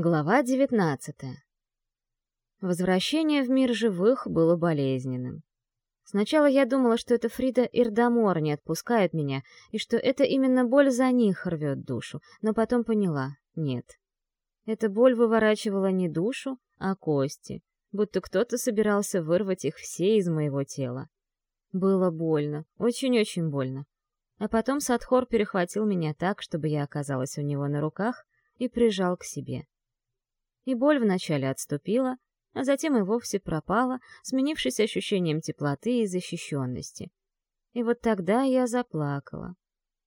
Глава 19. Возвращение в мир живых было болезненным. Сначала я думала, что это Фрида Ирдамор не отпускает меня, и что это именно боль за них рвет душу, но потом поняла — нет. Эта боль выворачивала не душу, а кости, будто кто-то собирался вырвать их все из моего тела. Было больно, очень-очень больно. А потом Садхор перехватил меня так, чтобы я оказалась у него на руках, и прижал к себе и боль вначале отступила, а затем и вовсе пропала, сменившись ощущением теплоты и защищенности. И вот тогда я заплакала.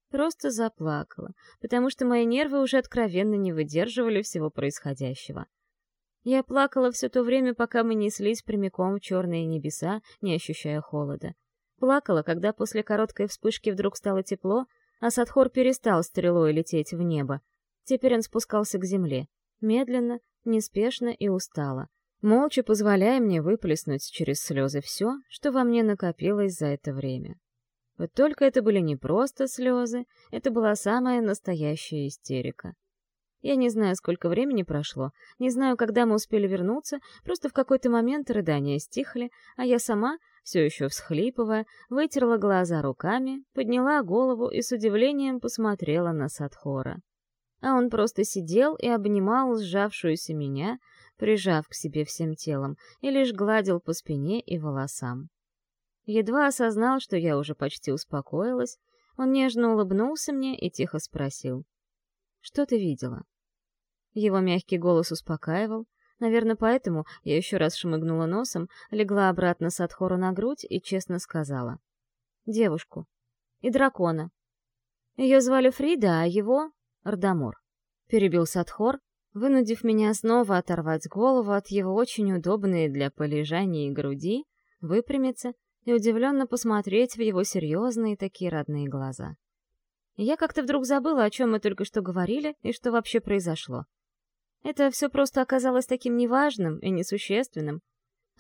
Просто заплакала, потому что мои нервы уже откровенно не выдерживали всего происходящего. Я плакала все то время, пока мы неслись прямиком в черные небеса, не ощущая холода. Плакала, когда после короткой вспышки вдруг стало тепло, а Садхор перестал стрелой лететь в небо. Теперь он спускался к земле, медленно, неспешно и устало, молча позволяя мне выплеснуть через слезы все, что во мне накопилось за это время. Вот только это были не просто слезы, это была самая настоящая истерика. Я не знаю, сколько времени прошло, не знаю, когда мы успели вернуться, просто в какой-то момент рыдания стихли, а я сама, все еще всхлипывая, вытерла глаза руками, подняла голову и с удивлением посмотрела на Садхора а он просто сидел и обнимал сжавшуюся меня, прижав к себе всем телом, и лишь гладил по спине и волосам. Едва осознал, что я уже почти успокоилась, он нежно улыбнулся мне и тихо спросил. «Что ты видела?» Его мягкий голос успокаивал, наверное, поэтому я еще раз шмыгнула носом, легла обратно с отхора на грудь и честно сказала. «Девушку. И дракона. Ее звали Фрида, а его Ардамор. Перебил Садхор, вынудив меня снова оторвать голову от его очень удобной для полежания груди, выпрямиться и удивленно посмотреть в его серьезные такие родные глаза. я как-то вдруг забыла, о чем мы только что говорили и что вообще произошло. Это все просто оказалось таким неважным и несущественным,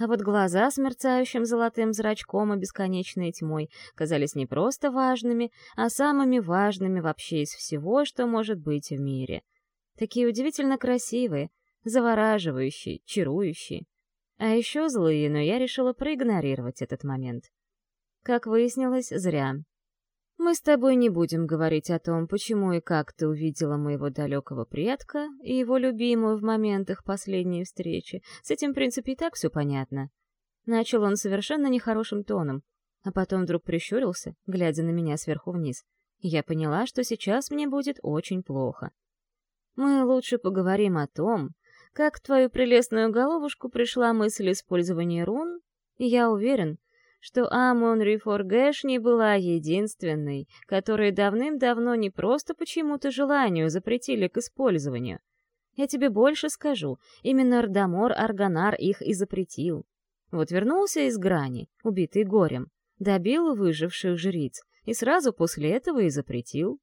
а вот глаза с мерцающим золотым зрачком и бесконечной тьмой казались не просто важными, а самыми важными вообще из всего, что может быть в мире. Такие удивительно красивые, завораживающие, чарующие. А еще злые, но я решила проигнорировать этот момент. Как выяснилось, зря. Мы с тобой не будем говорить о том, почему и как ты увидела моего далекого предка и его любимую в моментах последней встречи. С этим, в принципе, и так все понятно. Начал он совершенно нехорошим тоном, а потом вдруг прищурился, глядя на меня сверху вниз. Я поняла, что сейчас мне будет очень плохо. Мы лучше поговорим о том, как твою прелестную головушку пришла мысль использования рун, и я уверен, что Амон Рифоргэш не была единственной, которой давным-давно не просто почему-то желанию запретили к использованию. Я тебе больше скажу, именно Ардамор Арганар их и запретил. Вот вернулся из грани, убитый горем, добил выживших жриц, и сразу после этого и запретил.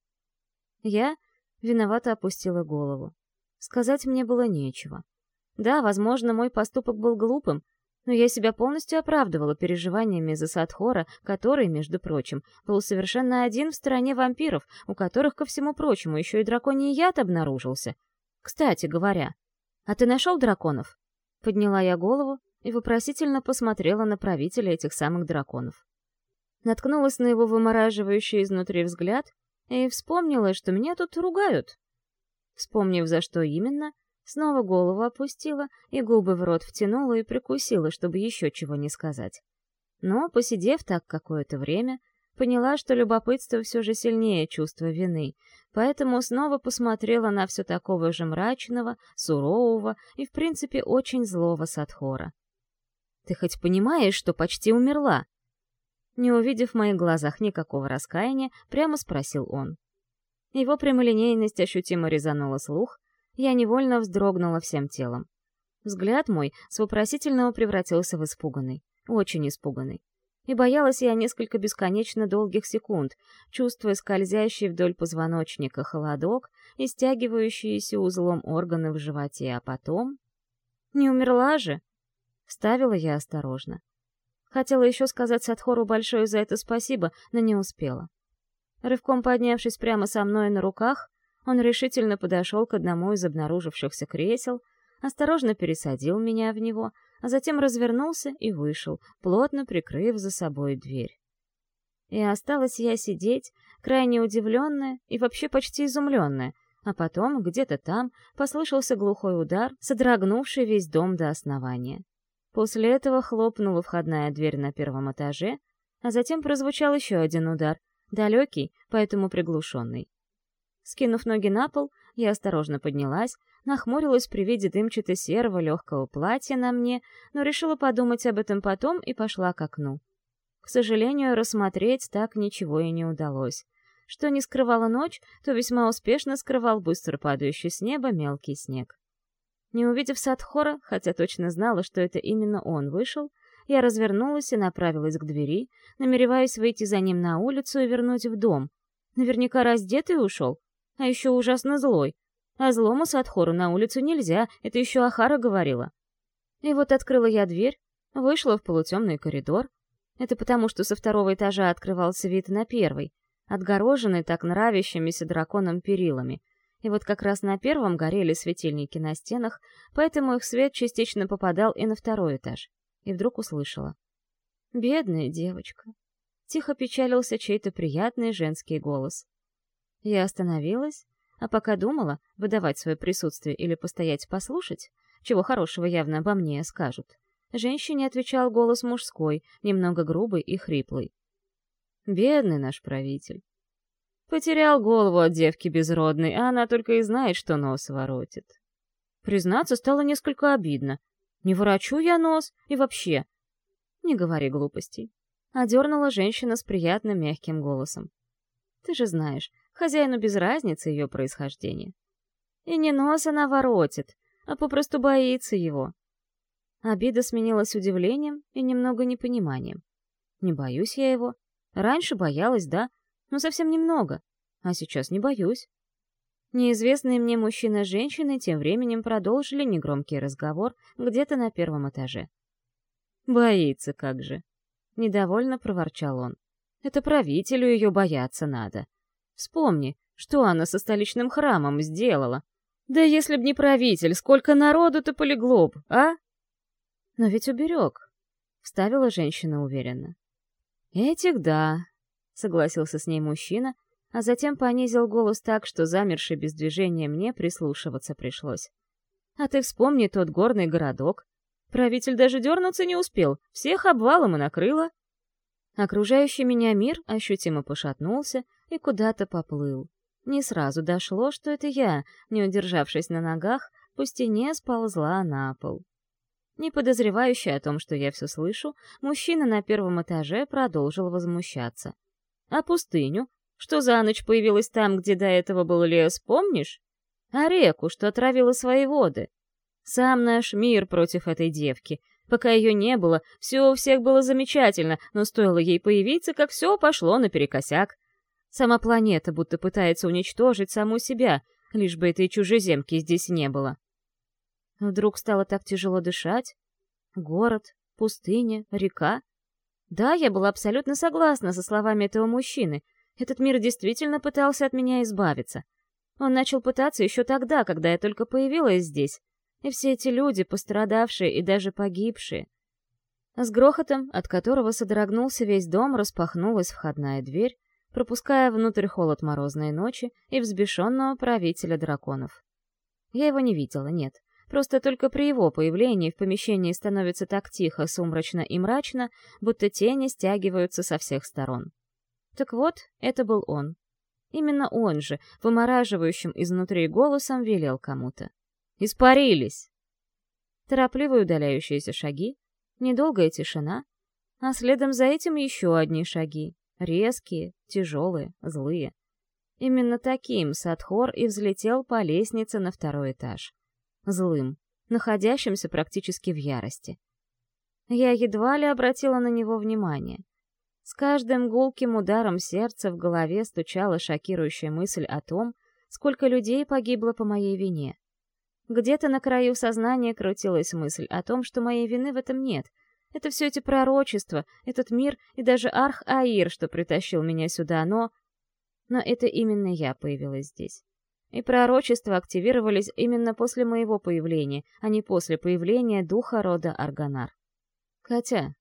Я виновато опустила голову. Сказать мне было нечего. Да, возможно, мой поступок был глупым, но я себя полностью оправдывала переживаниями за Садхора, который, между прочим, был совершенно один в стороне вампиров, у которых, ко всему прочему, еще и драконий яд обнаружился. Кстати говоря, а ты нашел драконов? Подняла я голову и вопросительно посмотрела на правителя этих самых драконов. Наткнулась на его вымораживающий изнутри взгляд и вспомнила, что меня тут ругают. Вспомнив, за что именно, Снова голову опустила и губы в рот втянула и прикусила, чтобы еще чего не сказать. Но, посидев так какое-то время, поняла, что любопытство все же сильнее чувства вины, поэтому снова посмотрела на все такого же мрачного, сурового и, в принципе, очень злого Садхора. «Ты хоть понимаешь, что почти умерла?» Не увидев в моих глазах никакого раскаяния, прямо спросил он. Его прямолинейность ощутимо резанула слух, я невольно вздрогнула всем телом. Взгляд мой с вопросительного превратился в испуганный, очень испуганный. И боялась я несколько бесконечно долгих секунд, чувствуя скользящий вдоль позвоночника холодок и стягивающиеся узлом органы в животе, а потом... «Не умерла же?» — ставила я осторожно. Хотела еще сказать Садхору большое за это спасибо, но не успела. Рывком поднявшись прямо со мной на руках, Он решительно подошел к одному из обнаружившихся кресел, осторожно пересадил меня в него, а затем развернулся и вышел, плотно прикрыв за собой дверь. И осталась я сидеть, крайне удивленная и вообще почти изумленная, а потом, где-то там, послышался глухой удар, содрогнувший весь дом до основания. После этого хлопнула входная дверь на первом этаже, а затем прозвучал еще один удар, далекий, поэтому приглушенный. Скинув ноги на пол, я осторожно поднялась, нахмурилась при виде дымчато-серого легкого платья на мне, но решила подумать об этом потом и пошла к окну. К сожалению, рассмотреть так ничего и не удалось. Что не скрывала ночь, то весьма успешно скрывал быстро падающий с неба мелкий снег. Не увидев Садхора, хотя точно знала, что это именно он вышел, я развернулась и направилась к двери, намереваясь выйти за ним на улицу и вернуть в дом. Наверняка раздетый ушел, а еще ужасно злой. А злому Садхору на улицу нельзя, это еще Ахара говорила. И вот открыла я дверь, вышла в полутемный коридор. Это потому, что со второго этажа открывался вид на первый, отгороженный так нравящимися драконом перилами. И вот как раз на первом горели светильники на стенах, поэтому их свет частично попадал и на второй этаж. И вдруг услышала. «Бедная девочка!» Тихо печалился чей-то приятный женский голос. Я остановилась, а пока думала, выдавать свое присутствие или постоять послушать, чего хорошего явно обо мне скажут, женщине отвечал голос мужской, немного грубый и хриплый. Бедный наш правитель. Потерял голову от девки безродной, а она только и знает, что нос воротит. Признаться, стало несколько обидно. Не ворочу я нос и вообще. Не говори глупостей. Одернула женщина с приятным мягким голосом. Ты же знаешь, хозяину без разницы ее происхождения. И не нос она воротит, а попросту боится его. Обида сменилась удивлением и немного непониманием. Не боюсь я его, Раньше боялась, да, но совсем немного, а сейчас не боюсь. Неизвестные мне мужчина и женщины тем временем продолжили негромкий разговор где-то на первом этаже. «Боится как же!» — недовольно проворчал он. «Это правителю ее бояться надо. Вспомни, что она со столичным храмом сделала. Да если б не правитель, сколько народу-то полегло б, а?» «Но ведь уберег», — вставила женщина уверенно. «Этих да», — согласился с ней мужчина, а затем понизил голос так, что замерший без движения мне прислушиваться пришлось. «А ты вспомни тот горный городок. Правитель даже дернуться не успел, всех обвалом и накрыло». Окружающий меня мир ощутимо пошатнулся и куда-то поплыл. Не сразу дошло, что это я, не удержавшись на ногах, по стене сползла на пол. Не подозревающий о том, что я все слышу, мужчина на первом этаже продолжил возмущаться. «А пустыню? Что за ночь появилась там, где до этого был лес, помнишь? А реку, что отравила свои воды? Сам наш мир против этой девки. Пока ее не было, все у всех было замечательно, но стоило ей появиться, как все пошло наперекосяк. Сама планета будто пытается уничтожить саму себя, лишь бы этой чужеземки здесь не было. Вдруг стало так тяжело дышать. Город, пустыня, река. Да, я была абсолютно согласна со словами этого мужчины. Этот мир действительно пытался от меня избавиться. Он начал пытаться еще тогда, когда я только появилась здесь. И все эти люди, пострадавшие и даже погибшие. С грохотом, от которого содрогнулся весь дом, распахнулась входная дверь, пропуская внутрь холод морозной ночи и взбешенного правителя драконов. Я его не видела, нет. Просто только при его появлении в помещении становится так тихо, сумрачно и мрачно, будто тени стягиваются со всех сторон. Так вот, это был он. Именно он же, вымораживающим изнутри голосом, велел кому-то. «Испарились!» Торопливые удаляющиеся шаги, недолгая тишина, а следом за этим еще одни шаги, резкие, тяжелые, злые. Именно таким Садхор и взлетел по лестнице на второй этаж злым, находящимся практически в ярости. Я едва ли обратила на него внимание. С каждым гулким ударом сердца в голове стучала шокирующая мысль о том, сколько людей погибло по моей вине. Где-то на краю сознания крутилась мысль о том, что моей вины в этом нет. Это все эти пророчества, этот мир и даже Арх-Аир, что притащил меня сюда, но... Но это именно я появилась здесь. и пророчества активировались именно после моего появления, а не после появления духа рода Арганар. Хотя...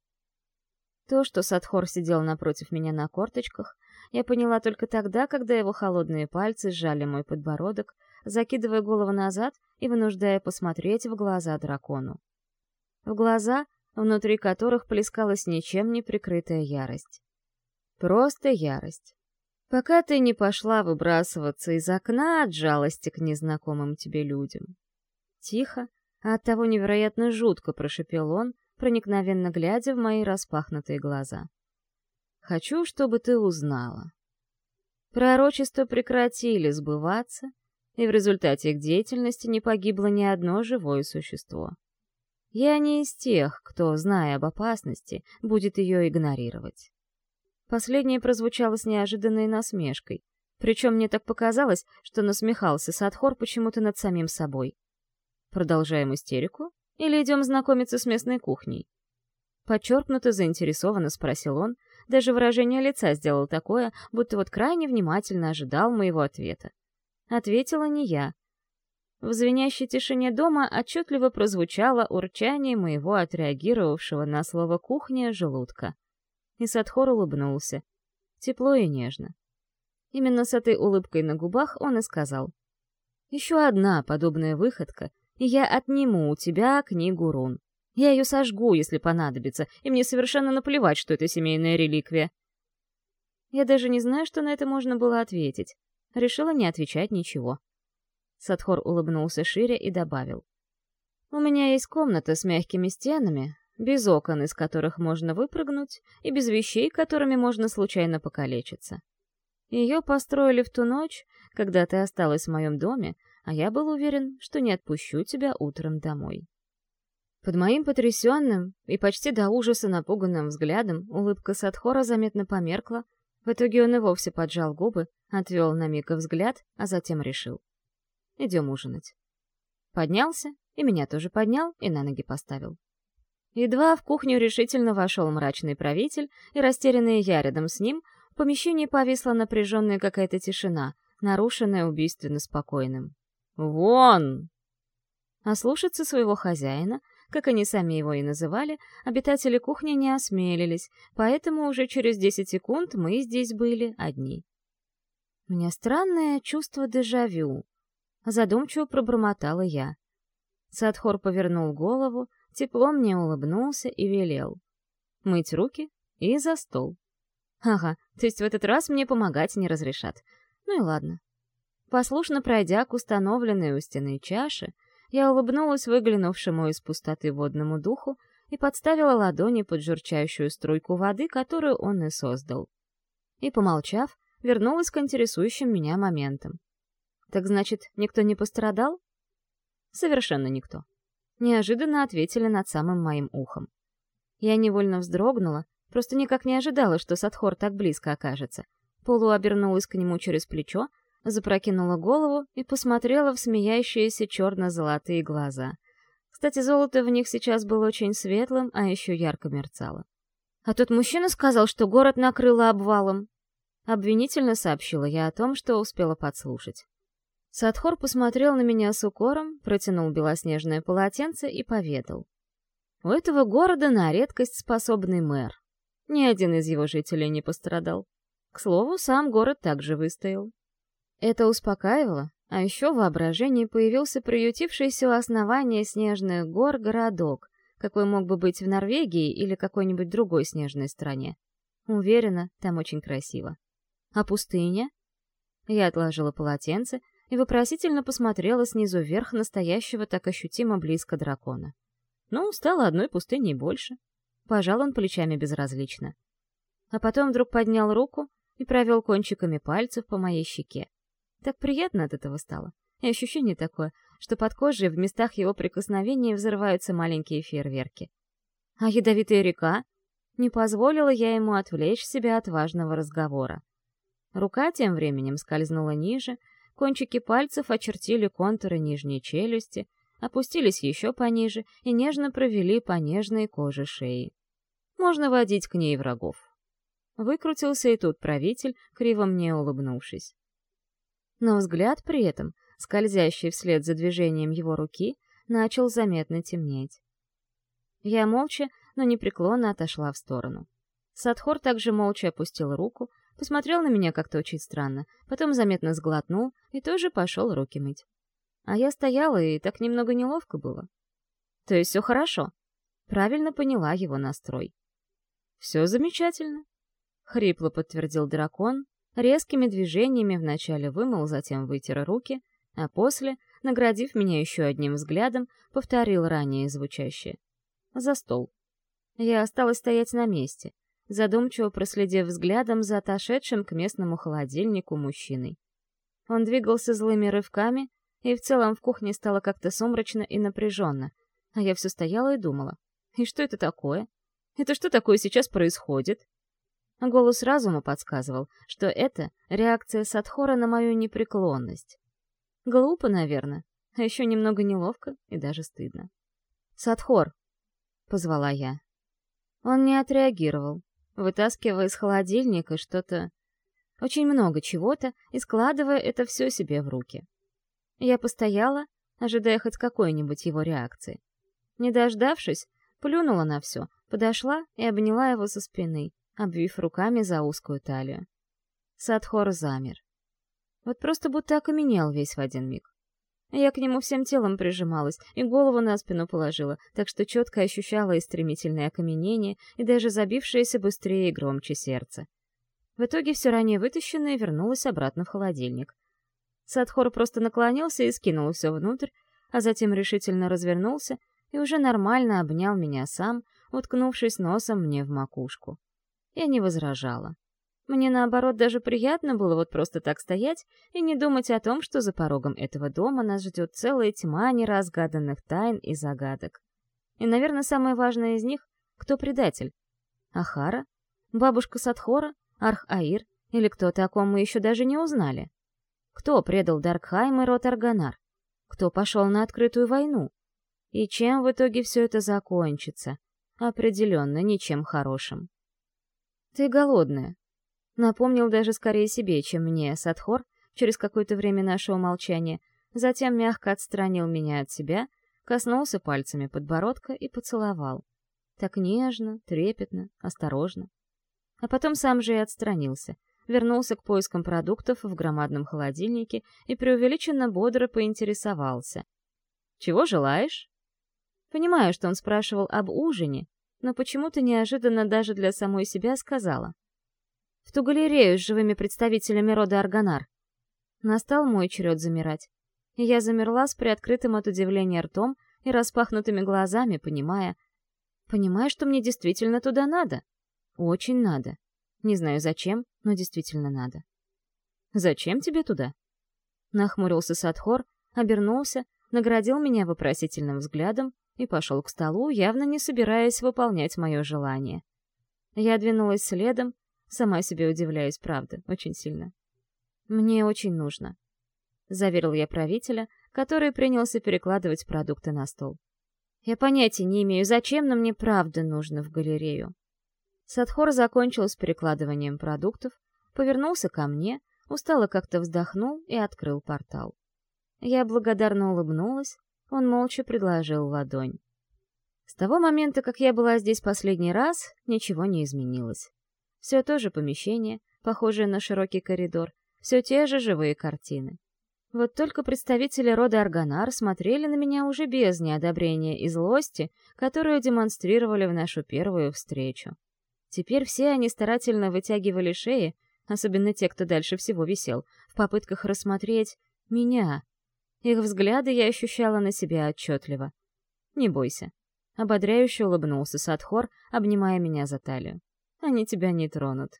То, что Садхор сидел напротив меня на корточках, я поняла только тогда, когда его холодные пальцы сжали мой подбородок, закидывая голову назад и вынуждая посмотреть в глаза дракону. В глаза, внутри которых плескалась ничем не прикрытая ярость. Просто ярость. Пока ты не пошла выбрасываться из окна от жалости к незнакомым тебе людям. Тихо, а оттого невероятно жутко прошепел он, проникновенно глядя в мои распахнутые глаза. «Хочу, чтобы ты узнала. Пророчества прекратили сбываться, и в результате их деятельности не погибло ни одно живое существо. Я не из тех, кто, зная об опасности, будет ее игнорировать. Последнее прозвучало с неожиданной насмешкой, причем мне так показалось, что насмехался Садхор почему-то над самим собой. Продолжаем истерику? Или идем знакомиться с местной кухней? Подчеркнуто заинтересованно спросил он, даже выражение лица сделал такое, будто вот крайне внимательно ожидал моего ответа. Ответила не я. В звенящей тишине дома отчетливо прозвучало урчание моего отреагировавшего на слово «кухня» желудка. И Садхор улыбнулся. Тепло и нежно. Именно с этой улыбкой на губах он и сказал. «Еще одна подобная выходка, и я отниму у тебя книгу рун. Я ее сожгу, если понадобится, и мне совершенно наплевать, что это семейная реликвия». Я даже не знаю, что на это можно было ответить. Решила не отвечать ничего. Садхор улыбнулся шире и добавил. «У меня есть комната с мягкими стенами, без окон, из которых можно выпрыгнуть, и без вещей, которыми можно случайно покалечиться. Ее построили в ту ночь, когда ты осталась в моем доме, а я был уверен, что не отпущу тебя утром домой. Под моим потрясенным и почти до ужаса напуганным взглядом улыбка Садхора заметно померкла, в итоге он и вовсе поджал губы, отвел на миг взгляд, а затем решил. «Идем ужинать». Поднялся, и меня тоже поднял, и на ноги поставил. Едва в кухню решительно вошел мрачный правитель, и растерянная я рядом с ним, в помещении повисла напряженная какая-то тишина, нарушенная убийственно спокойным. «Вон!» А слушаться своего хозяина, как они сами его и называли, обитатели кухни не осмелились, поэтому уже через десять секунд мы здесь были одни. У меня странное чувство дежавю. Задумчиво пробормотала я. Садхор повернул голову, тепло мне улыбнулся и велел. Мыть руки и за стол. Ага, то есть в этот раз мне помогать не разрешат. Ну и ладно. Послушно пройдя к установленной у стены чаше, я улыбнулась выглянувшему из пустоты водному духу и подставила ладони под журчащую струйку воды, которую он и создал. И, помолчав, вернулась к интересующим меня моментам. Так значит, никто не пострадал? Совершенно никто неожиданно ответили над самым моим ухом. Я невольно вздрогнула, просто никак не ожидала, что Садхор так близко окажется. Полу обернулась к нему через плечо, запрокинула голову и посмотрела в смеящиеся черно-золотые глаза. Кстати, золото в них сейчас было очень светлым, а еще ярко мерцало. «А тот мужчина сказал, что город накрыло обвалом», — обвинительно сообщила я о том, что успела подслушать. Садхор посмотрел на меня с укором, протянул белоснежное полотенце и поведал. У этого города на редкость способный мэр. Ни один из его жителей не пострадал. К слову, сам город также выстоял. Это успокаивало, а еще в воображении появился приютившийся у основания снежных гор городок, какой мог бы быть в Норвегии или какой-нибудь другой снежной стране. Уверена, там очень красиво. А пустыня? Я отложила полотенце и вопросительно посмотрела снизу вверх настоящего так ощутимо близко дракона. Ну, стало одной пустыней больше. Пожал он плечами безразлично. А потом вдруг поднял руку и провел кончиками пальцев по моей щеке. Так приятно от этого стало. И ощущение такое, что под кожей в местах его прикосновения взрываются маленькие фейерверки. А ядовитая река? Не позволила я ему отвлечь себя от важного разговора. Рука тем временем скользнула ниже, Кончики пальцев очертили контуры нижней челюсти, опустились еще пониже и нежно провели по нежной коже шеи. Можно водить к ней врагов. Выкрутился и тут правитель, криво мне улыбнувшись. Но взгляд при этом, скользящий вслед за движением его руки, начал заметно темнеть. Я молча, но непреклонно отошла в сторону. Садхор также молча опустил руку, посмотрел на меня как-то очень странно, потом заметно сглотнул и тоже пошел руки мыть. А я стояла, и так немного неловко было. То есть все хорошо. Правильно поняла его настрой. «Все замечательно», — хрипло подтвердил дракон, резкими движениями вначале вымыл, затем вытер руки, а после, наградив меня еще одним взглядом, повторил ранее звучащее. «За стол». Я осталась стоять на месте, задумчиво проследив взглядом за отошедшим к местному холодильнику мужчиной. Он двигался злыми рывками, и в целом в кухне стало как-то сумрачно и напряженно, а я все стояла и думала, и что это такое? Это что такое сейчас происходит? Голос разума подсказывал, что это реакция Садхора на мою непреклонность. Глупо, наверное, а еще немного неловко и даже стыдно. «Садхор!» — позвала я. Он не отреагировал, вытаскивая из холодильника что-то... Очень много чего-то и складывая это все себе в руки. Я постояла, ожидая хоть какой-нибудь его реакции. Не дождавшись, плюнула на все, подошла и обняла его со спины, обвив руками за узкую талию. Садхор замер. Вот просто будто окаменел весь в один миг. Я к нему всем телом прижималась и голову на спину положила, так что четко ощущала и стремительное окаменение, и даже забившееся быстрее и громче сердце. В итоге все ранее вытащенное вернулось обратно в холодильник. Садхор просто наклонился и скинул все внутрь, а затем решительно развернулся и уже нормально обнял меня сам, уткнувшись носом мне в макушку. Я не возражала. Мне, наоборот, даже приятно было вот просто так стоять и не думать о том, что за порогом этого дома нас ждет целая тьма неразгаданных тайн и загадок. И, наверное, самое важное из них — кто предатель? Ахара? Бабушка Садхора? Арх-Аир? Или кто-то, о ком мы еще даже не узнали? Кто предал Даркхайм и рот Арганар? Кто пошел на открытую войну? И чем в итоге все это закончится? Определенно ничем хорошим. «Ты голодная», Напомнил даже скорее себе, чем мне, Садхор, через какое-то время нашего молчания, затем мягко отстранил меня от себя, коснулся пальцами подбородка и поцеловал. Так нежно, трепетно, осторожно. А потом сам же и отстранился, вернулся к поискам продуктов в громадном холодильнике и преувеличенно бодро поинтересовался. «Чего желаешь?» Понимаю, что он спрашивал об ужине, но почему-то неожиданно даже для самой себя сказала в ту галерею с живыми представителями рода Арганар. Настал мой черед замирать. И я замерла с приоткрытым от удивления ртом и распахнутыми глазами, понимая... Понимая, что мне действительно туда надо. Очень надо. Не знаю зачем, но действительно надо. «Зачем тебе туда?» Нахмурился Садхор, обернулся, наградил меня вопросительным взглядом и пошел к столу, явно не собираясь выполнять мое желание. Я двинулась следом, Сама себе удивляюсь, правда, очень сильно. «Мне очень нужно», — заверил я правителя, который принялся перекладывать продукты на стол. «Я понятия не имею, зачем, но мне правда нужно в галерею». Садхор закончил с перекладыванием продуктов, повернулся ко мне, устало как-то вздохнул и открыл портал. Я благодарно улыбнулась, он молча предложил ладонь. С того момента, как я была здесь последний раз, ничего не изменилось. Все то же помещение, похожее на широкий коридор, все те же живые картины. Вот только представители рода Арганар смотрели на меня уже без неодобрения и злости, которую демонстрировали в нашу первую встречу. Теперь все они старательно вытягивали шеи, особенно те, кто дальше всего висел, в попытках рассмотреть меня. Их взгляды я ощущала на себе отчетливо. «Не бойся», — ободряюще улыбнулся Садхор, обнимая меня за талию они тебя не тронут.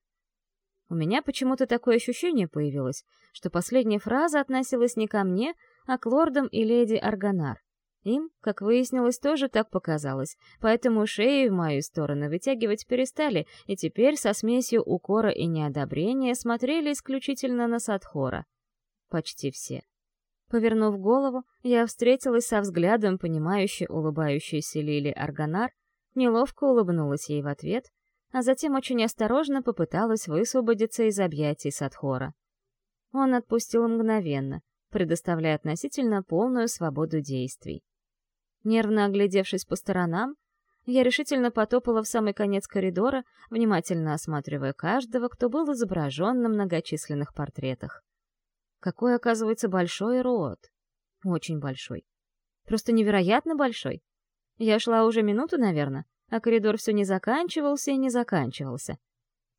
У меня почему-то такое ощущение появилось, что последняя фраза относилась не ко мне, а к лордам и леди Арганар. Им, как выяснилось, тоже так показалось, поэтому шеи в мою сторону вытягивать перестали, и теперь со смесью укора и неодобрения смотрели исключительно на Садхора. Почти все. Повернув голову, я встретилась со взглядом, понимающей улыбающейся Лили Арганар, неловко улыбнулась ей в ответ, а затем очень осторожно попыталась высвободиться из объятий Садхора. он отпустил мгновенно, предоставляя относительно полную свободу действий. Нервно оглядевшись по сторонам, я решительно потопала в самый конец коридора, внимательно осматривая каждого, кто был изображен на многочисленных портретах. Какой, оказывается, большой рот. Очень большой. Просто невероятно большой. Я шла уже минуту, наверное, а коридор все не заканчивался и не заканчивался.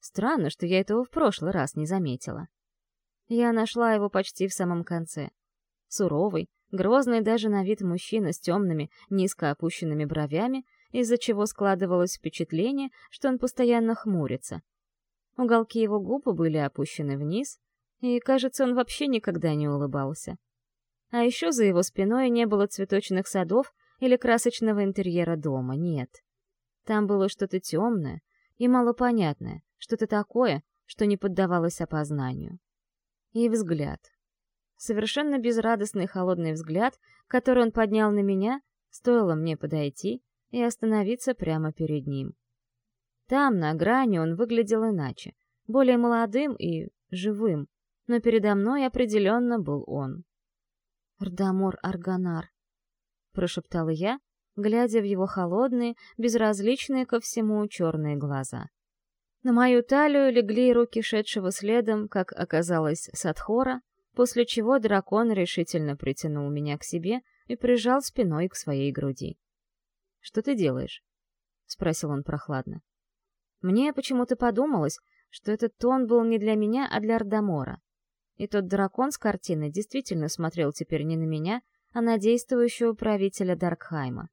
Странно, что я этого в прошлый раз не заметила. Я нашла его почти в самом конце. Суровый, грозный даже на вид мужчина с темными, низко опущенными бровями, из-за чего складывалось впечатление, что он постоянно хмурится. Уголки его губ были опущены вниз, и, кажется, он вообще никогда не улыбался. А еще за его спиной не было цветочных садов или красочного интерьера дома, нет. Там было что-то темное и малопонятное, что-то такое, что не поддавалось опознанию. И взгляд. Совершенно безрадостный холодный взгляд, который он поднял на меня, стоило мне подойти и остановиться прямо перед ним. Там, на грани, он выглядел иначе, более молодым и живым, но передо мной определенно был он. «Рдамор Арганар», — прошептала я, глядя в его холодные, безразличные ко всему черные глаза. На мою талию легли руки шедшего следом, как оказалось, Садхора, после чего дракон решительно притянул меня к себе и прижал спиной к своей груди. «Что ты делаешь?» — спросил он прохладно. Мне почему-то подумалось, что этот тон был не для меня, а для Ардамора. И тот дракон с картины действительно смотрел теперь не на меня, а на действующего правителя Даркхайма.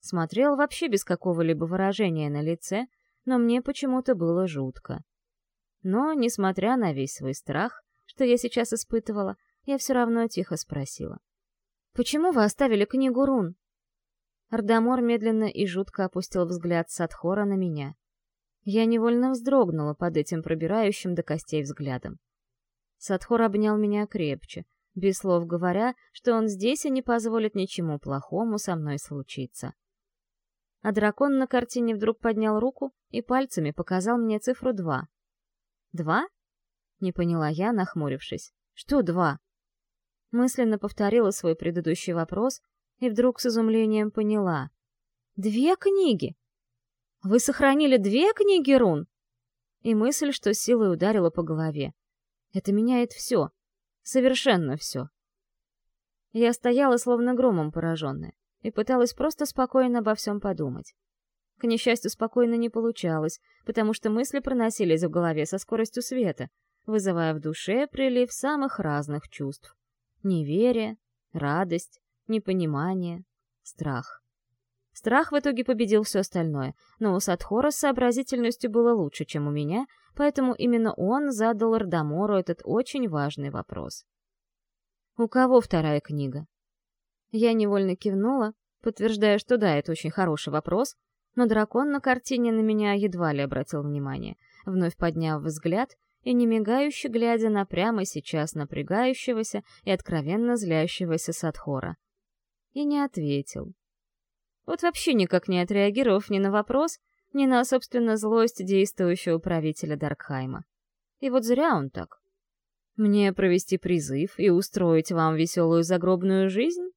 Смотрел вообще без какого-либо выражения на лице, но мне почему-то было жутко. Но, несмотря на весь свой страх, что я сейчас испытывала, я все равно тихо спросила. «Почему вы оставили книгу рун?» Ардамор медленно и жутко опустил взгляд Садхора на меня. Я невольно вздрогнула под этим пробирающим до костей взглядом. Садхор обнял меня крепче, без слов говоря, что он здесь и не позволит ничему плохому со мной случиться. А дракон на картине вдруг поднял руку и пальцами показал мне цифру два. «Два?» — не поняла я, нахмурившись. «Что два?» Мысленно повторила свой предыдущий вопрос и вдруг с изумлением поняла. «Две книги! Вы сохранили две книги рун?» И мысль, что силой ударила по голове. Это меняет все. Совершенно все. Я стояла словно громом пораженная и пыталась просто спокойно обо всем подумать. К несчастью, спокойно не получалось, потому что мысли проносились в голове со скоростью света, вызывая в душе прилив самых разных чувств. Неверие, радость, непонимание, страх. Страх в итоге победил все остальное, но у Садхора с сообразительностью было лучше, чем у меня, поэтому именно он задал Ардамору этот очень важный вопрос. «У кого вторая книга?» Я невольно кивнула, подтверждая, что да, это очень хороший вопрос, но дракон на картине на меня едва ли обратил внимание, вновь подняв взгляд и не мигающе глядя на прямо сейчас напрягающегося и откровенно злящегося Садхора. И не ответил. Вот вообще никак не отреагировав ни на вопрос, ни на, собственно, злость действующего правителя Даркхайма. И вот зря он так. Мне провести призыв и устроить вам веселую загробную жизнь?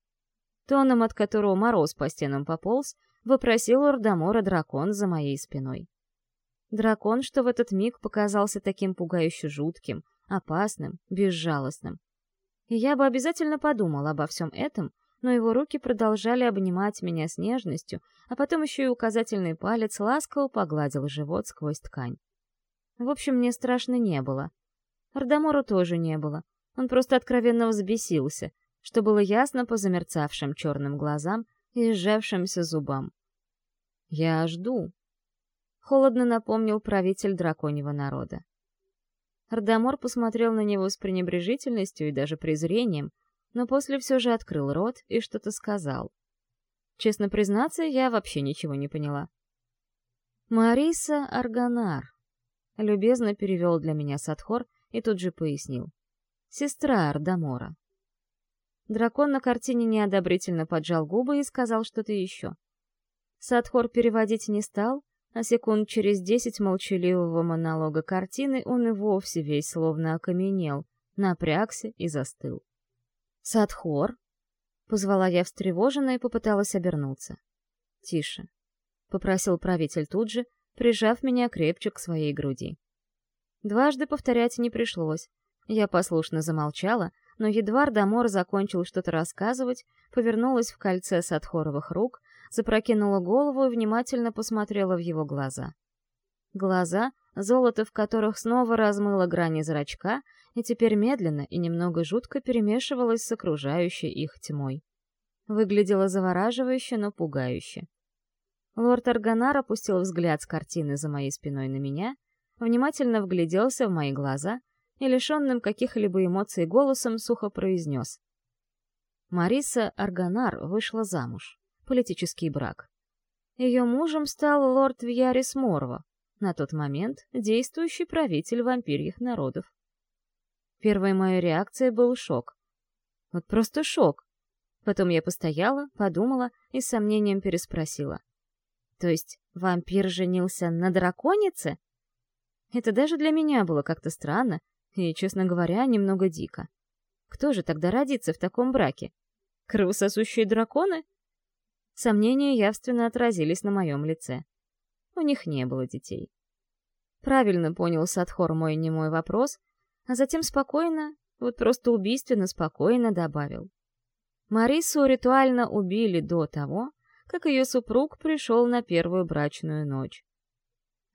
Тоном, от которого мороз по стенам пополз, вопросил Урдамора дракон за моей спиной. Дракон, что в этот миг показался таким пугающе жутким, опасным, безжалостным. Я бы обязательно подумал обо всем этом, но его руки продолжали обнимать меня с нежностью, а потом еще и указательный палец ласково погладил живот сквозь ткань. В общем, мне страшно не было. Ардамору тоже не было. Он просто откровенно взбесился, что было ясно по замерцавшим черным глазам и сжавшимся зубам. «Я жду», — холодно напомнил правитель драконьего народа. Ардамор посмотрел на него с пренебрежительностью и даже презрением, но после все же открыл рот и что-то сказал. Честно признаться, я вообще ничего не поняла. «Мариса Арганар», — любезно перевел для меня Садхор и тут же пояснил. «Сестра Ардамора». Дракон на картине неодобрительно поджал губы и сказал что-то еще. Садхор переводить не стал, а секунд через десять молчаливого монолога картины он и вовсе весь словно окаменел, напрягся и застыл. «Садхор?» — позвала я встревоженно и попыталась обернуться. «Тише», — попросил правитель тут же, прижав меня крепче к своей груди. Дважды повторять не пришлось. Я послушно замолчала, но едва Ардамор закончил что-то рассказывать, повернулась в кольце садхоровых рук, запрокинула голову и внимательно посмотрела в его глаза. Глаза, золото в которых снова размыло грани зрачка, и теперь медленно и немного жутко перемешивалось с окружающей их тьмой. Выглядело завораживающе, но пугающе. Лорд Арганар опустил взгляд с картины за моей спиной на меня, внимательно вгляделся в мои глаза и лишенным каких-либо эмоций голосом сухо произнес. Мариса Арганар вышла замуж. Политический брак. Ее мужем стал лорд Вьярис Морва, на тот момент действующий правитель вампирьих народов. Первой моей реакцией был шок. Вот просто шок. Потом я постояла, подумала и с сомнением переспросила. То есть вампир женился на драконице? Это даже для меня было как-то странно и, честно говоря, немного дико. Кто же тогда родится в таком браке? Кровососущие драконы? Сомнения явственно отразились на моем лице. У них не было детей. Правильно понял Садхор мой немой вопрос, а затем спокойно, вот просто убийственно спокойно добавил. Марису ритуально убили до того, как ее супруг пришел на первую брачную ночь.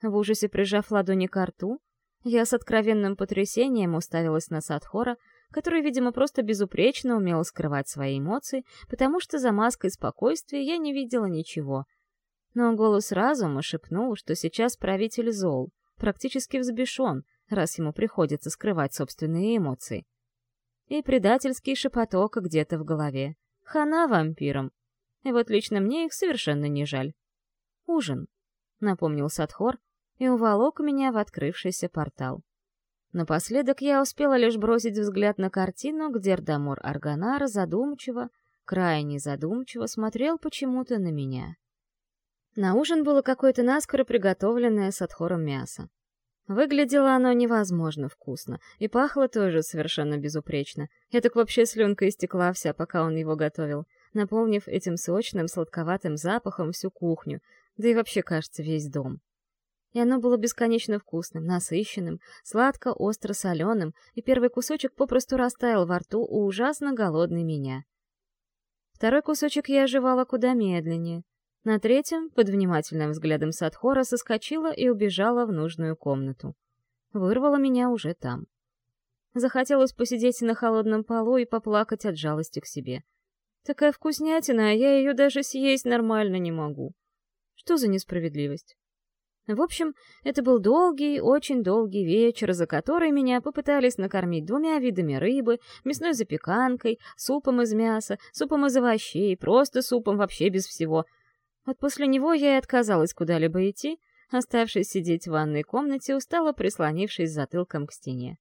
В ужасе прижав ладони к рту, я с откровенным потрясением уставилась на Садхора, который, видимо, просто безупречно умел скрывать свои эмоции, потому что за маской спокойствия я не видела ничего. Но голос разума шепнул, что сейчас правитель зол, практически взбешен, раз ему приходится скрывать собственные эмоции. И предательский шепоток где-то в голове. Хана вампирам. И вот лично мне их совершенно не жаль. «Ужин», — напомнил Садхор, и уволок меня в открывшийся портал. Напоследок я успела лишь бросить взгляд на картину, где Рдамор Арганара задумчиво, крайне задумчиво смотрел почему-то на меня. На ужин было какое-то наскоро приготовленное с отхором мясо. Выглядело оно невозможно вкусно, и пахло тоже совершенно безупречно. Я так вообще слюнка истекла вся, пока он его готовил, наполнив этим сочным, сладковатым запахом всю кухню, да и вообще, кажется, весь дом и оно было бесконечно вкусным, насыщенным, сладко-остро-соленым, и первый кусочек попросту растаял во рту у ужасно голодной меня. Второй кусочек я оживала куда медленнее. На третьем, под внимательным взглядом Садхора, соскочила и убежала в нужную комнату. Вырвала меня уже там. Захотелось посидеть на холодном полу и поплакать от жалости к себе. Такая вкуснятина, а я ее даже съесть нормально не могу. Что за несправедливость? В общем, это был долгий, очень долгий вечер, за который меня попытались накормить двумя видами рыбы, мясной запеканкой, супом из мяса, супом из овощей, просто супом вообще без всего. Вот после него я и отказалась куда-либо идти, оставшись сидеть в ванной комнате, устало прислонившись затылком к стене.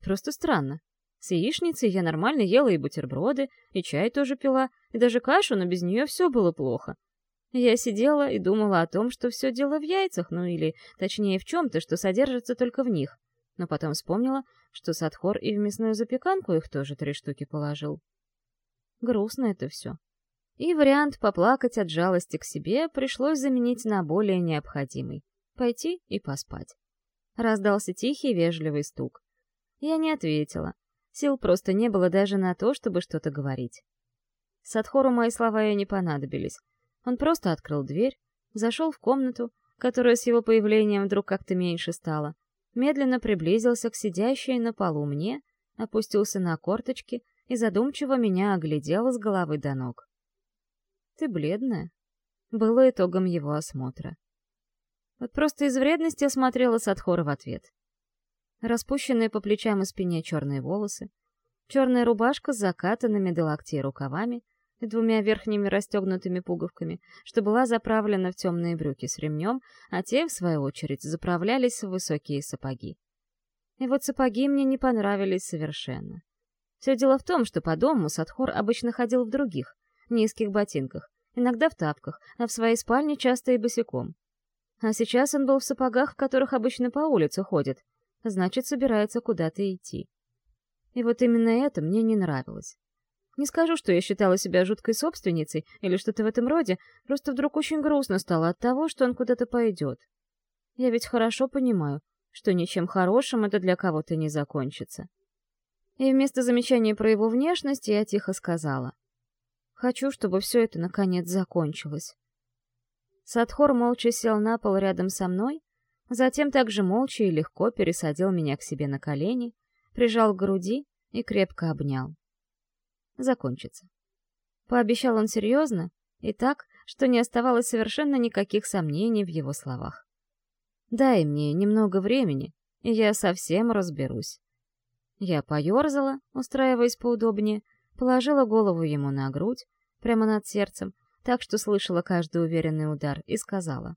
Просто странно. С яичницей я нормально ела и бутерброды, и чай тоже пила, и даже кашу, но без нее все было плохо. Я сидела и думала о том, что все дело в яйцах, ну или, точнее, в чем-то, что содержится только в них. Но потом вспомнила, что Садхор и в мясную запеканку их тоже три штуки положил. Грустно это все. И вариант поплакать от жалости к себе пришлось заменить на более необходимый — пойти и поспать. Раздался тихий вежливый стук. Я не ответила. Сил просто не было даже на то, чтобы что-то говорить. Садхору мои слова и не понадобились. Он просто открыл дверь, зашел в комнату, которая с его появлением вдруг как-то меньше стала, медленно приблизился к сидящей на полу мне, опустился на корточки и задумчиво меня оглядел с головы до ног. «Ты бледная?» Было итогом его осмотра. Вот просто из вредности осмотрела Садхора в ответ. Распущенные по плечам и спине черные волосы, черная рубашка с закатанными до локтей рукавами — двумя верхними расстегнутыми пуговками, что была заправлена в темные брюки с ремнем, а те, в свою очередь, заправлялись в высокие сапоги. И вот сапоги мне не понравились совершенно. Все дело в том, что по дому Садхор обычно ходил в других, низких ботинках, иногда в тапках, а в своей спальне часто и босиком. А сейчас он был в сапогах, в которых обычно по улице ходят, значит, собирается куда-то идти. И вот именно это мне не нравилось. Не скажу, что я считала себя жуткой собственницей или что-то в этом роде, просто вдруг очень грустно стало от того, что он куда-то пойдет. Я ведь хорошо понимаю, что ничем хорошим это для кого-то не закончится. И вместо замечания про его внешность я тихо сказала. Хочу, чтобы все это наконец закончилось. Садхор молча сел на пол рядом со мной, затем также молча и легко пересадил меня к себе на колени, прижал к груди и крепко обнял. Закончится. Пообещал он серьезно и так, что не оставалось совершенно никаких сомнений в его словах. «Дай мне немного времени, и я совсем разберусь». Я поерзала, устраиваясь поудобнее, положила голову ему на грудь, прямо над сердцем, так что слышала каждый уверенный удар, и сказала.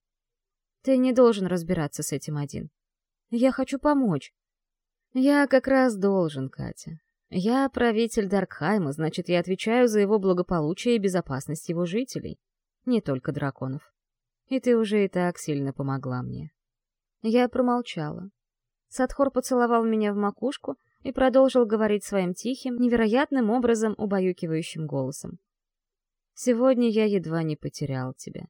«Ты не должен разбираться с этим один. Я хочу помочь». «Я как раз должен, Катя. Я правитель Даркхайма, значит, я отвечаю за его благополучие и безопасность его жителей, не только драконов. И ты уже и так сильно помогла мне». Я промолчала. Садхор поцеловал меня в макушку, и продолжил говорить своим тихим, невероятным образом убаюкивающим голосом. «Сегодня я едва не потерял тебя».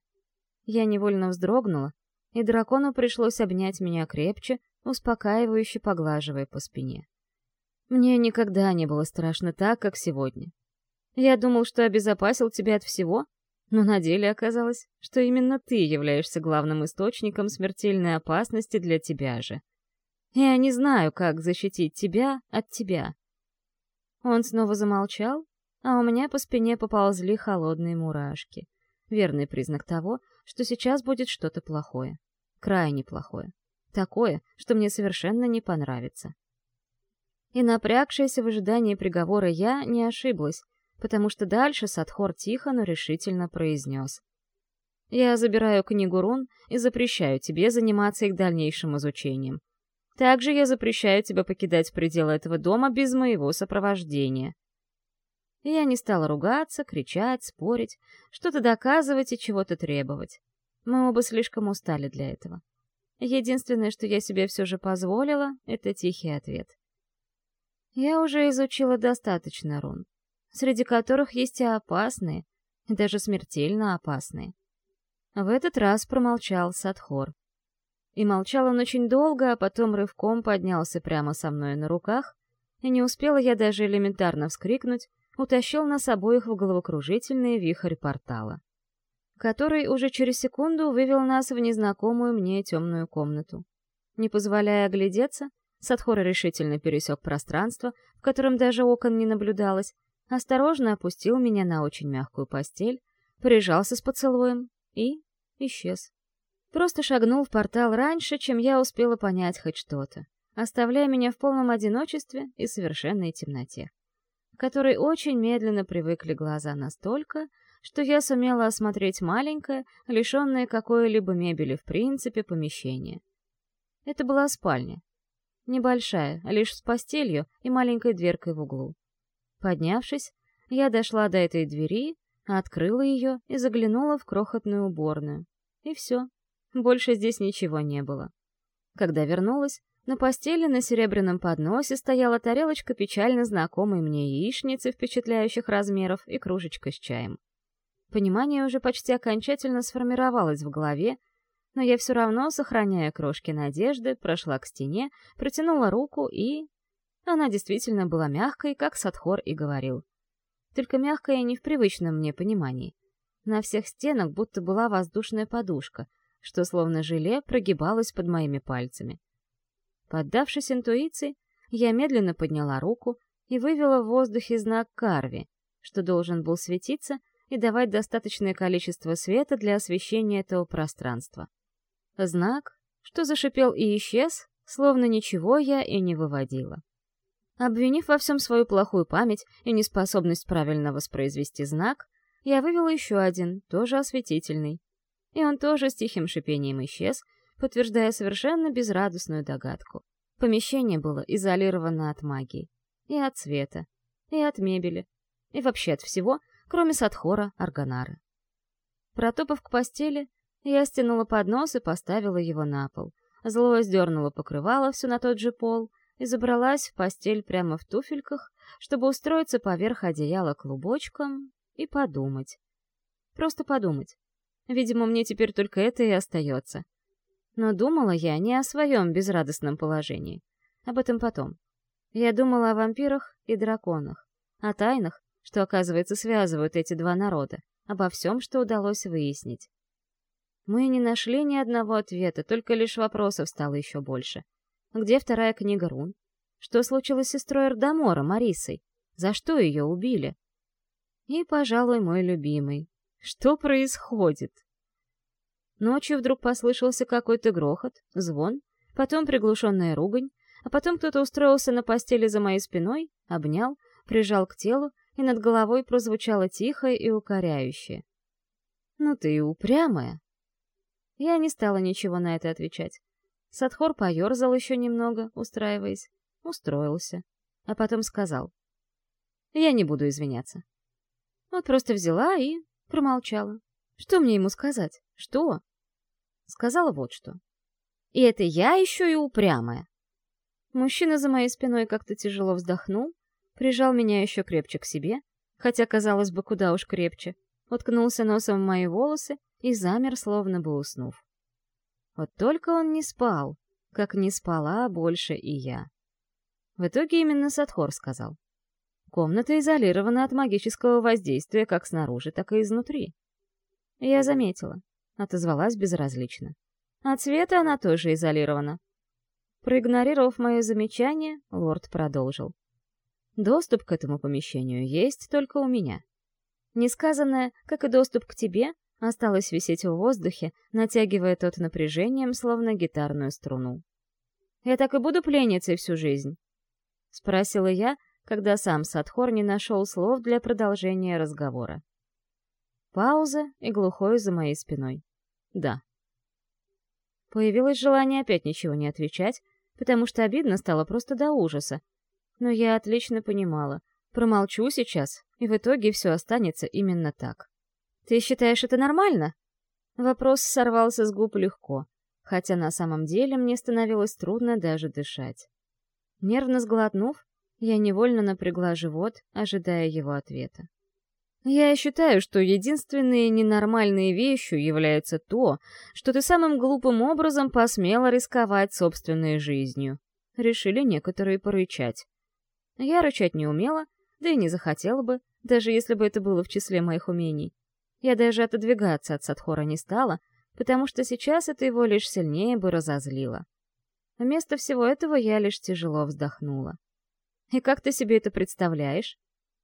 Я невольно вздрогнула, и дракону пришлось обнять меня крепче, успокаивающе поглаживая по спине. Мне никогда не было страшно так, как сегодня. Я думал, что обезопасил тебя от всего, но на деле оказалось, что именно ты являешься главным источником смертельной опасности для тебя же. Я не знаю, как защитить тебя от тебя. Он снова замолчал, а у меня по спине поползли холодные мурашки. Верный признак того, что сейчас будет что-то плохое. Крайне плохое. Такое, что мне совершенно не понравится. И напрягшаяся в ожидании приговора я не ошиблась, потому что дальше Садхор тихо, но решительно произнес. «Я забираю книгу рун и запрещаю тебе заниматься их дальнейшим изучением. Также я запрещаю тебе покидать пределы этого дома без моего сопровождения. я не стала ругаться, кричать, спорить, что-то доказывать и чего-то требовать. Мы оба слишком устали для этого. Единственное, что я себе все же позволила, — это тихий ответ. Я уже изучила достаточно рун, среди которых есть и опасные, и даже смертельно опасные. В этот раз промолчал Садхор. И молчал он очень долго, а потом рывком поднялся прямо со мной на руках, и не успела я даже элементарно вскрикнуть, утащил нас обоих в головокружительный вихрь портала, который уже через секунду вывел нас в незнакомую мне темную комнату. Не позволяя оглядеться, Садхора решительно пересек пространство, в котором даже окон не наблюдалось, осторожно опустил меня на очень мягкую постель, прижался с поцелуем и исчез. Просто шагнул в портал раньше, чем я успела понять хоть что-то, оставляя меня в полном одиночестве и совершенной темноте, к которой очень медленно привыкли глаза настолько, что я сумела осмотреть маленькое, лишенное какой-либо мебели в принципе, помещение. Это была спальня. Небольшая, лишь с постелью и маленькой дверкой в углу. Поднявшись, я дошла до этой двери, открыла ее и заглянула в крохотную уборную. И все. Больше здесь ничего не было. Когда вернулась, на постели на серебряном подносе стояла тарелочка печально знакомой мне яичницы впечатляющих размеров и кружечка с чаем. Понимание уже почти окончательно сформировалось в голове, но я все равно, сохраняя крошки надежды, прошла к стене, протянула руку и... Она действительно была мягкой, как Садхор и говорил. Только мягкая не в привычном мне понимании. На всех стенах будто была воздушная подушка — что словно желе прогибалось под моими пальцами. Поддавшись интуиции, я медленно подняла руку и вывела в воздухе знак Карви, что должен был светиться и давать достаточное количество света для освещения этого пространства. Знак, что зашипел и исчез, словно ничего я и не выводила. Обвинив во всем свою плохую память и неспособность правильно воспроизвести знак, я вывела еще один, тоже осветительный, и он тоже с тихим шипением исчез, подтверждая совершенно безрадостную догадку. Помещение было изолировано от магии. И от света, и от мебели, и вообще от всего, кроме Садхора Арганара. Протопав к постели, я стянула поднос и поставила его на пол. Зло сдернула покрывало все на тот же пол, и забралась в постель прямо в туфельках, чтобы устроиться поверх одеяла клубочком и подумать. Просто подумать. Видимо, мне теперь только это и остается. Но думала я не о своем безрадостном положении. Об этом потом. Я думала о вампирах и драконах, о тайнах, что, оказывается, связывают эти два народа, обо всем, что удалось выяснить. Мы не нашли ни одного ответа, только лишь вопросов стало еще больше. Где вторая книга рун? Что случилось с сестрой Эрдамора, Марисой? За что ее убили? И, пожалуй, мой любимый. Что происходит? Ночью вдруг послышался какой-то грохот, звон, потом приглушенная ругань, а потом кто-то устроился на постели за моей спиной, обнял, прижал к телу, и над головой прозвучало тихое и укоряющее. «Ну ты и упрямая!» Я не стала ничего на это отвечать. Садхор поерзал еще немного, устраиваясь, устроился, а потом сказал. «Я не буду извиняться». Вот просто взяла и промолчала. Что мне ему сказать? Что? Сказала вот что. И это я еще и упрямая. Мужчина за моей спиной как-то тяжело вздохнул, прижал меня еще крепче к себе, хотя, казалось бы, куда уж крепче, уткнулся носом в мои волосы и замер, словно бы уснув. Вот только он не спал, как не спала больше и я. В итоге именно Садхор сказал. Комната изолирована от магического воздействия как снаружи, так и изнутри. Я заметила, отозвалась безразлично. От света она тоже изолирована. Проигнорировав мое замечание, лорд продолжил. Доступ к этому помещению есть только у меня. Несказанное, как и доступ к тебе, осталось висеть в воздухе, натягивая тот напряжением, словно гитарную струну. «Я так и буду пленницей всю жизнь?» — спросила я, когда сам Садхор не нашел слов для продолжения разговора. Пауза и глухой за моей спиной. «Да». Появилось желание опять ничего не отвечать, потому что обидно стало просто до ужаса. Но я отлично понимала. Промолчу сейчас, и в итоге все останется именно так. «Ты считаешь это нормально?» Вопрос сорвался с губ легко, хотя на самом деле мне становилось трудно даже дышать. Нервно сглотнув, я невольно напрягла живот, ожидая его ответа. Я считаю, что единственной ненормальной вещью является то, что ты самым глупым образом посмела рисковать собственной жизнью. Решили некоторые порычать. Я рычать не умела, да и не захотела бы, даже если бы это было в числе моих умений. Я даже отодвигаться от Садхора не стала, потому что сейчас это его лишь сильнее бы разозлило. Вместо всего этого я лишь тяжело вздохнула. «И как ты себе это представляешь?»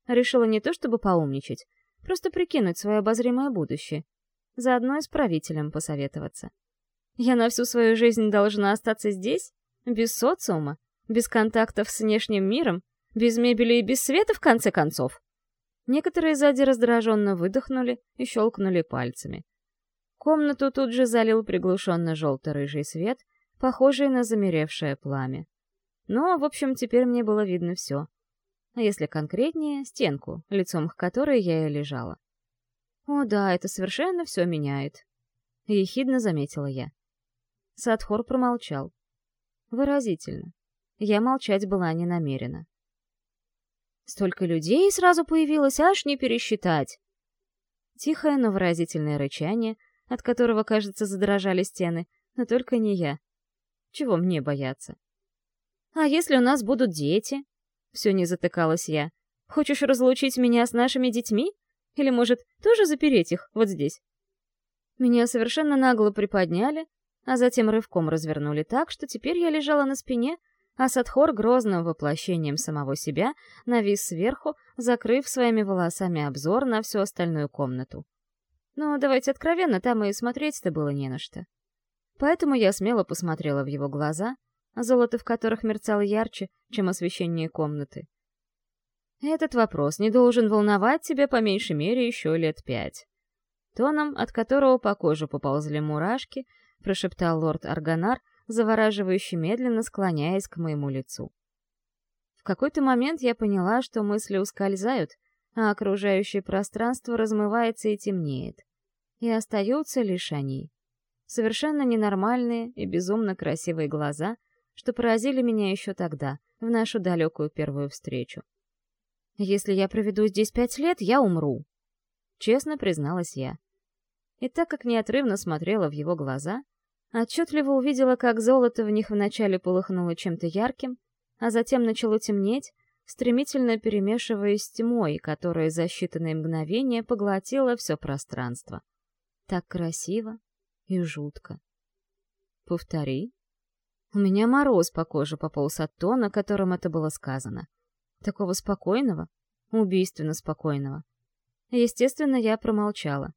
Решила не то чтобы поумничать, просто прикинуть свое обозримое будущее. Заодно и с правителем посоветоваться. Я на всю свою жизнь должна остаться здесь? Без социума? Без контактов с внешним миром? Без мебели и без света, в конце концов? Некоторые сзади раздраженно выдохнули и щелкнули пальцами. Комнату тут же залил приглушенно желто-рыжий свет, похожий на замеревшее пламя. Но, в общем, теперь мне было видно все а если конкретнее, стенку, лицом к которой я и лежала. «О да, это совершенно все меняет», — ехидно заметила я. Садхор промолчал. Выразительно. Я молчать была не намерена. «Столько людей сразу появилось, аж не пересчитать!» Тихое, но выразительное рычание, от которого, кажется, задрожали стены, но только не я. Чего мне бояться? «А если у нас будут дети?» Все не затыкалась я. Хочешь разлучить меня с нашими детьми? Или, может, тоже запереть их вот здесь? Меня совершенно нагло приподняли, а затем рывком развернули так, что теперь я лежала на спине, а Садхор грозным воплощением самого себя навис сверху, закрыв своими волосами обзор на всю остальную комнату. Но давайте откровенно, там и смотреть-то было не на что. Поэтому я смело посмотрела в его глаза, золото в которых мерцало ярче, чем освещение комнаты. Этот вопрос не должен волновать тебя по меньшей мере еще лет пять. Тоном, от которого по коже поползли мурашки, прошептал лорд Арганар, завораживающе медленно склоняясь к моему лицу. В какой-то момент я поняла, что мысли ускользают, а окружающее пространство размывается и темнеет. И остаются лишь они. Совершенно ненормальные и безумно красивые глаза, что поразили меня еще тогда, в нашу далекую первую встречу. «Если я проведу здесь пять лет, я умру», — честно призналась я. И так как неотрывно смотрела в его глаза, отчетливо увидела, как золото в них вначале полыхнуло чем-то ярким, а затем начало темнеть, стремительно перемешиваясь с тьмой, которая за считанные мгновения поглотила все пространство. Так красиво и жутко. «Повтори», у меня мороз по коже пополз от тона, которым это было сказано. Такого спокойного, убийственно спокойного. Естественно, я промолчала.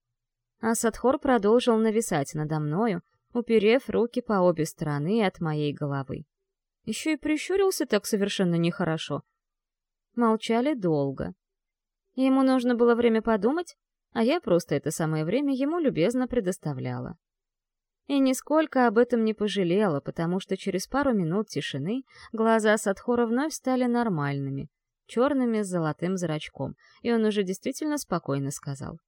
А Садхор продолжил нависать надо мною, уперев руки по обе стороны от моей головы. Еще и прищурился так совершенно нехорошо. Молчали долго. Ему нужно было время подумать, а я просто это самое время ему любезно предоставляла. И нисколько об этом не пожалела, потому что через пару минут тишины глаза Садхора вновь стали нормальными, черными с золотым зрачком, и он уже действительно спокойно сказал.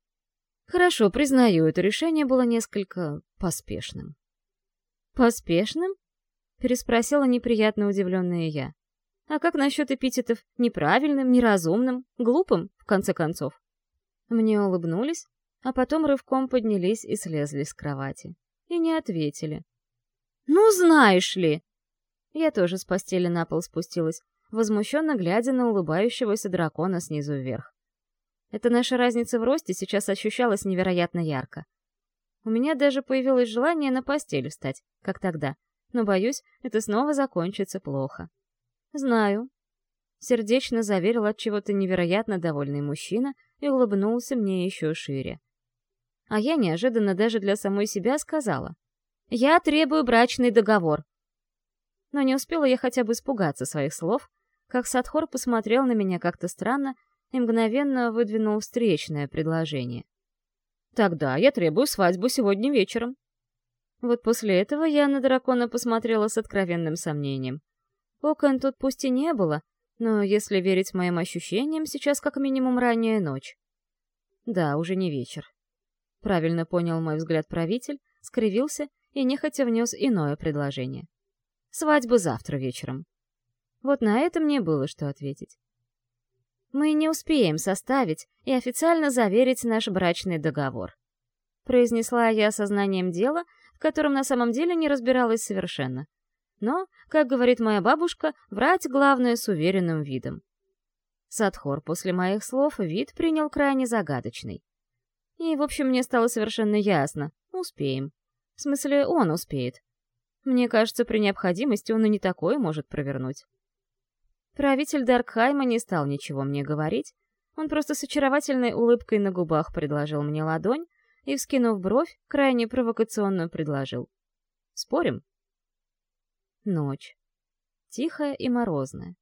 «Хорошо, признаю, это решение было несколько поспешным». «Поспешным?» — переспросила неприятно удивленная я. «А как насчет эпитетов неправильным, неразумным, глупым, в конце концов?» Мне улыбнулись, а потом рывком поднялись и слезли с кровати и не ответили. «Ну, знаешь ли!» Я тоже с постели на пол спустилась, возмущенно глядя на улыбающегося дракона снизу вверх. Эта наша разница в росте сейчас ощущалась невероятно ярко. У меня даже появилось желание на постель встать, как тогда, но, боюсь, это снова закончится плохо. «Знаю», — сердечно заверил от чего-то невероятно довольный мужчина и улыбнулся мне еще шире а я неожиданно даже для самой себя сказала. «Я требую брачный договор». Но не успела я хотя бы испугаться своих слов, как Садхор посмотрел на меня как-то странно и мгновенно выдвинул встречное предложение. «Тогда я требую свадьбу сегодня вечером». Вот после этого я на дракона посмотрела с откровенным сомнением. Окон тут пусть и не было, но, если верить моим ощущениям, сейчас как минимум ранняя ночь. Да, уже не вечер. Правильно понял мой взгляд правитель, скривился и нехотя внес иное предложение. Свадьба завтра вечером. Вот на это мне было что ответить. Мы не успеем составить и официально заверить наш брачный договор. Произнесла я сознанием дела, в котором на самом деле не разбиралась совершенно. Но, как говорит моя бабушка, врать главное с уверенным видом. Садхор после моих слов вид принял крайне загадочный. И, в общем, мне стало совершенно ясно. Успеем. В смысле, он успеет. Мне кажется, при необходимости он и не такое может провернуть. Правитель Даркхайма не стал ничего мне говорить. Он просто с очаровательной улыбкой на губах предложил мне ладонь и, вскинув бровь, крайне провокационно предложил. «Спорим?» Ночь. Тихая и морозная.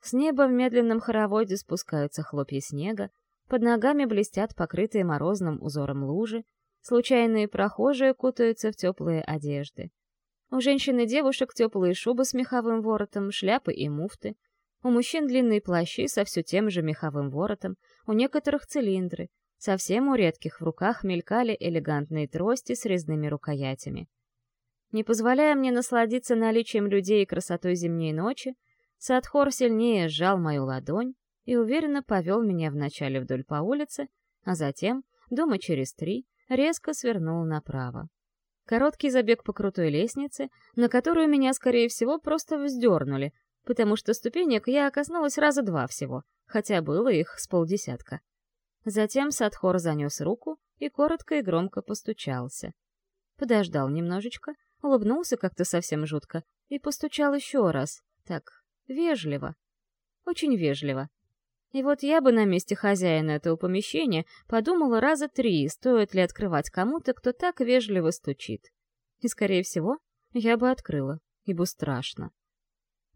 С неба в медленном хороводе спускаются хлопья снега, под ногами блестят покрытые морозным узором лужи, случайные прохожие кутаются в теплые одежды. У женщин и девушек теплые шубы с меховым воротом, шляпы и муфты. У мужчин длинные плащи со все тем же меховым воротом, у некоторых цилиндры. Совсем у редких в руках мелькали элегантные трости с резными рукоятями. Не позволяя мне насладиться наличием людей и красотой зимней ночи, Садхор сильнее сжал мою ладонь, и уверенно повел меня вначале вдоль по улице, а затем, дома через три, резко свернул направо. Короткий забег по крутой лестнице, на которую меня, скорее всего, просто вздернули, потому что ступенек я коснулась раза два всего, хотя было их с полдесятка. Затем Садхор занес руку и коротко и громко постучался. Подождал немножечко, улыбнулся как-то совсем жутко и постучал еще раз, так, вежливо. Очень вежливо, и вот я бы на месте хозяина этого помещения подумала раза три, стоит ли открывать кому-то, кто так вежливо стучит. И, скорее всего, я бы открыла, ибо страшно.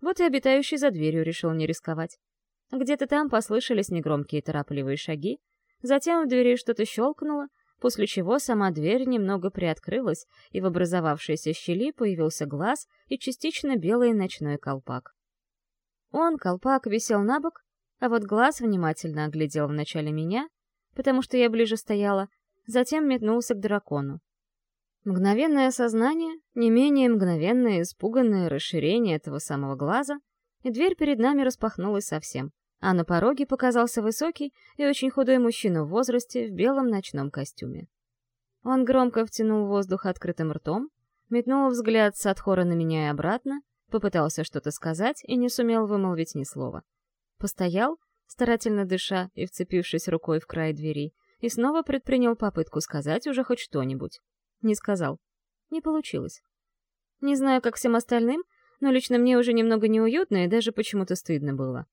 Вот и обитающий за дверью решил не рисковать. Где-то там послышались негромкие торопливые шаги, затем в двери что-то щелкнуло, после чего сама дверь немного приоткрылась, и в образовавшейся щели появился глаз и частично белый ночной колпак. Он, колпак, висел на бок, а вот глаз внимательно оглядел вначале меня, потому что я ближе стояла, затем метнулся к дракону. Мгновенное осознание, не менее мгновенное испуганное расширение этого самого глаза, и дверь перед нами распахнулась совсем, а на пороге показался высокий и очень худой мужчина в возрасте в белом ночном костюме. Он громко втянул воздух открытым ртом, метнул взгляд с отхора на меня и обратно, попытался что-то сказать и не сумел вымолвить ни слова. Постоял, старательно дыша и вцепившись рукой в край двери, и снова предпринял попытку сказать уже хоть что-нибудь. Не сказал. Не получилось. Не знаю, как всем остальным, но лично мне уже немного неуютно и даже почему-то стыдно было.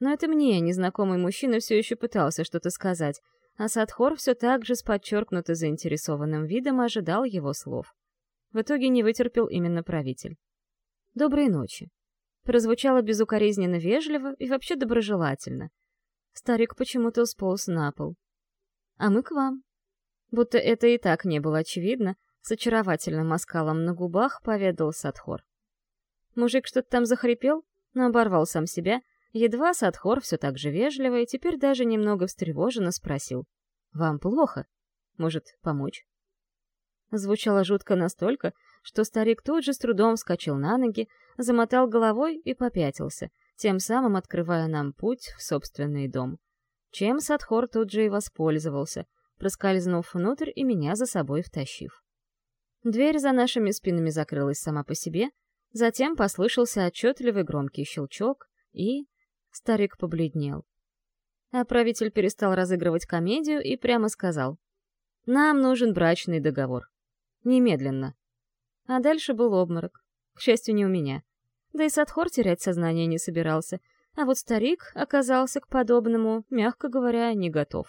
Но это мне, незнакомый мужчина, все еще пытался что-то сказать, а Садхор все так же с подчеркнуто заинтересованным видом ожидал его слов. В итоге не вытерпел именно правитель. «Доброй ночи». Прозвучало безукоризненно вежливо и вообще доброжелательно. Старик почему-то сполз на пол. «А мы к вам». Будто это и так не было очевидно, с очаровательным оскалом на губах поведал Садхор. Мужик что-то там захрипел, но оборвал сам себя — Едва Садхор все так же вежливо и теперь даже немного встревоженно спросил. «Вам плохо? Может, помочь?» Звучало жутко настолько, что старик тут же с трудом вскочил на ноги, замотал головой и попятился, тем самым открывая нам путь в собственный дом. Чем Садхор тут же и воспользовался, проскользнув внутрь и меня за собой втащив. Дверь за нашими спинами закрылась сама по себе, затем послышался отчетливый громкий щелчок, и Старик побледнел. А правитель перестал разыгрывать комедию и прямо сказал. «Нам нужен брачный договор. Немедленно». А дальше был обморок. К счастью, не у меня. Да и Садхор терять сознание не собирался. А вот старик оказался к подобному, мягко говоря, не готов.